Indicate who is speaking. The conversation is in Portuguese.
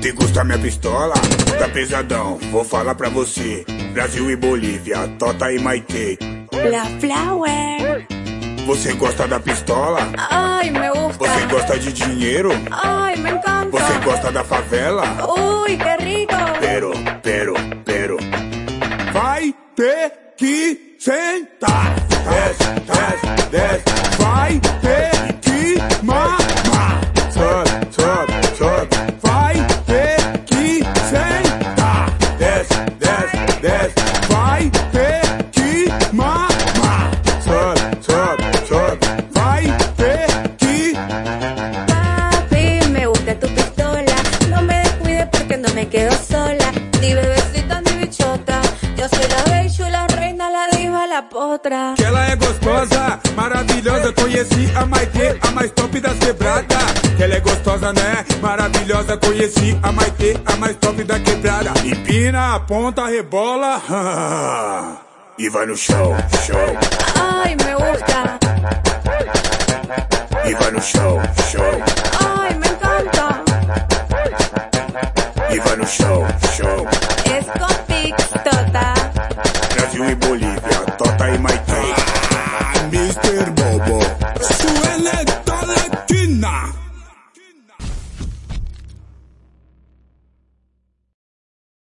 Speaker 1: Te gusta minha pistola? Tá pesadão, vou falar pra você. Brasil e Bolívia, Tota e Maite.
Speaker 2: La Flower.
Speaker 1: Você gosta da pistola?
Speaker 2: Ay, me gusta.
Speaker 1: Você gosta de dinheiro?
Speaker 2: Ay, me encanta.
Speaker 1: Você gosta da favela?
Speaker 2: Uy, qué rico.
Speaker 1: Pero, pero, pero. Vai ter que sentar. Desce, desce, desce.
Speaker 2: Quedo sola. Ni bebecita ni bichota. Yo soy la bella, la reina, la diva, la potra.
Speaker 1: Que ela é gostosa, maravilhosa. Conheci a Maite, a mais top das quebradas. Que ela é gostosa, né? Maravilhosa. Conheci a Maite, a mais top da quebrada. Empina, aponta, rebola. E vai no show, show.
Speaker 2: Ay, me gusta.
Speaker 1: E vai no show, show. y para un show, show.
Speaker 2: Es con Tota.
Speaker 1: Brasil y Bolivia, Tota y Maite. Ah, Mr. Bobo, suena